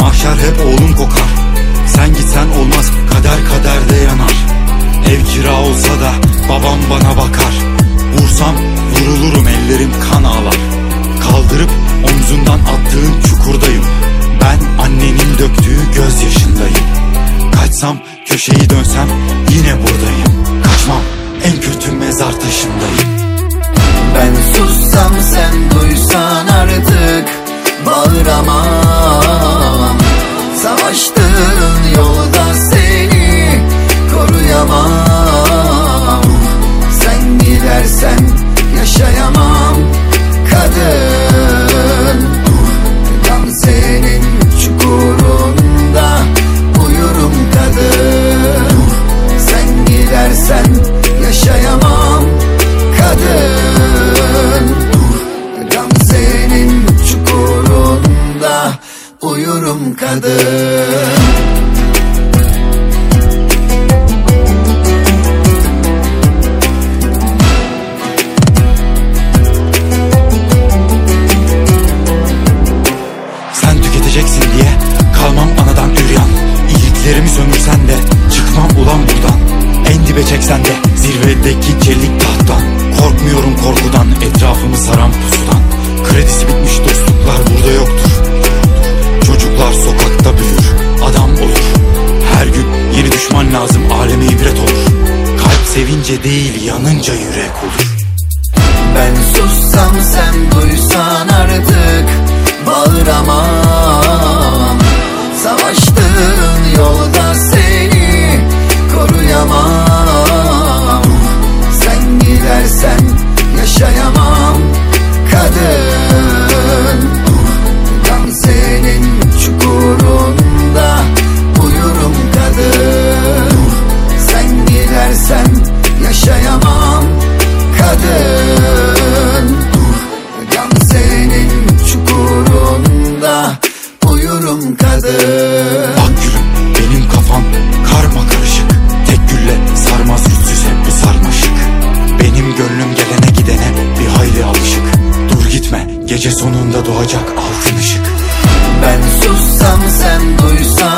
Mahşer hep oğlum kokar. Sen gitsen olmaz Kader kaderde yanar. Ev kira olsa da babam bana bakar. Vursam vurulurum ellerim kan ağlar. Kaldırıp omzundan attığın çukurdayım. Ben annenin döktüğü gözyaşındayım. Kaçsam köşeyi dönsem yine buradayım. Kaçmam en kötü mezar taşındayım. Ben sussam sen duysan artık Bağıramam kadın Sen tüketeceksin diye kalmam anadan üryan. İyiliklerimi sömürsen de çıkmam ulan buradan. En dibe çeksen de zirvedeki çelik tahttan. Korkmuyorum korkudan etrafımı saran pusudan. Kredisi bitmiş dostluklar lazım aleme ibret olur. Kalp sevince değil yanınca yürek olur. Ben sussam sen duysan artık Bağıramam. Savaştığın yolda seni koruyamam. Sen gidersen yaşayamam. Kadın gece sonunda doğacak altın ışık. Ben sussam sen duysan